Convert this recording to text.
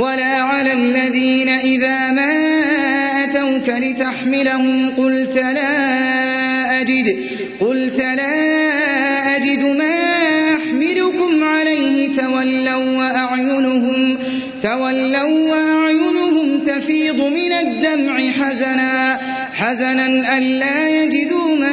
ولا على الذين إذا ما أتوك لتحملهم قلت لا أجد قلت لا أجد ما أحملكم عليه تولوا وأعينهم تولوا وأعينهم تفيض من الدمع حزنا حزنا ألا يجدوا ما